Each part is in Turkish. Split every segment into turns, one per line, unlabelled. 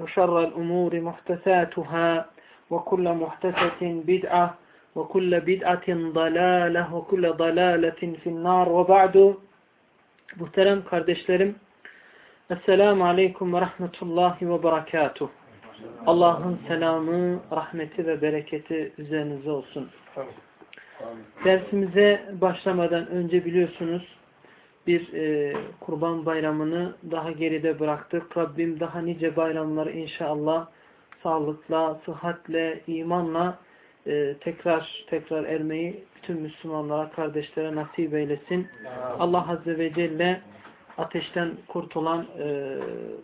وشر الأمور محدثاتها وكل محدثة بدعة وكل بدعة ضلالة وكل ضلالة في النار وبعد Muhterem kardeşlerim Esselamu Aleyküm ve Rahmetullahi ve Berekatuh Allah'ın selamı, rahmeti ve bereketi üzerinize olsun. Dersimize başlamadan önce biliyorsunuz bir e, kurban bayramını daha geride bıraktık. Rabbim daha nice bayramları inşallah sağlıkla, sıhhatle, imanla e, tekrar tekrar ermeyi bütün Müslümanlara, kardeşlere nasip eylesin. Allah Azze ve Celle ateşten kurtulan e,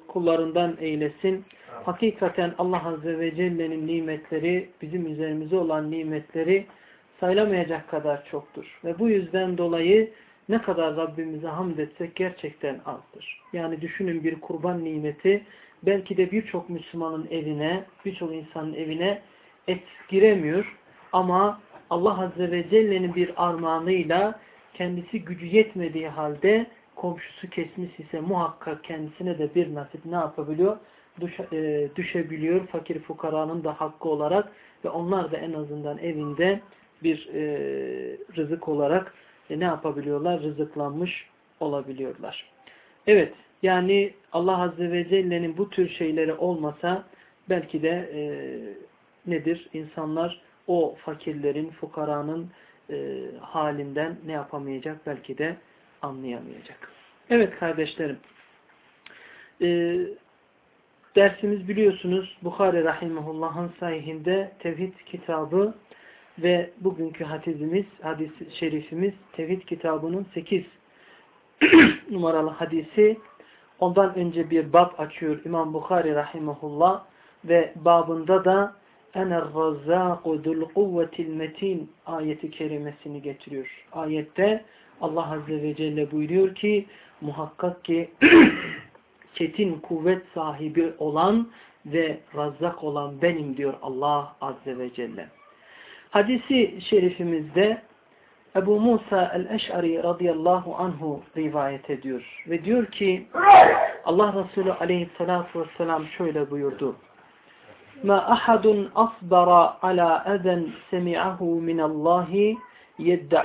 kullarından eylesin. Hakikaten Allah Azze ve Celle'nin nimetleri, bizim üzerimize olan nimetleri sayılamayacak kadar çoktur. Ve bu yüzden dolayı ne kadar Rabbimize hamd etsek gerçekten azdır. Yani düşünün bir kurban nimeti belki de birçok Müslümanın evine, birçok insanın evine et giremiyor ama Allah Azze ve Celle'nin bir armağanıyla kendisi gücü yetmediği halde komşusu kesmiş ise muhakkak kendisine de bir nasip ne yapabiliyor? Düşe, e, düşebiliyor fakir fukaranın da hakkı olarak ve onlar da en azından evinde bir e, rızık olarak ne yapabiliyorlar? Rızıklanmış olabiliyorlar. Evet yani Allah Azze ve Celle'nin bu tür şeyleri olmasa belki de e, nedir? İnsanlar o fakirlerin, fukaranın e, halinden ne yapamayacak? Belki de anlayamayacak. Evet kardeşlerim. E, dersimiz biliyorsunuz Bukhari Rahimahullah'ın sahihinde Tevhid kitabı ve bugünkü hadisimiz, hadis şerifimiz Tevhid kitabının 8 numaralı hadisi. Ondan önce bir bab açıyor İmam Bukhari Rahimahullah ve babında da ener razzâku dul kuvvetil metin ayeti kerimesini getiriyor. Ayette Allah Azze ve Celle buyuruyor ki muhakkak ki çetin kuvvet sahibi olan ve razzak olan benim diyor Allah Azze ve Celle. Hadisi şerifimizde Ebu Musa el-Eş'ari radıyallahu anhu rivayet ediyor. Ve diyor ki Allah Resulü aleyhissalatu vesselam şöyle buyurdu. Ma ahadun asbara ala eden semi'ahu minallahi yedda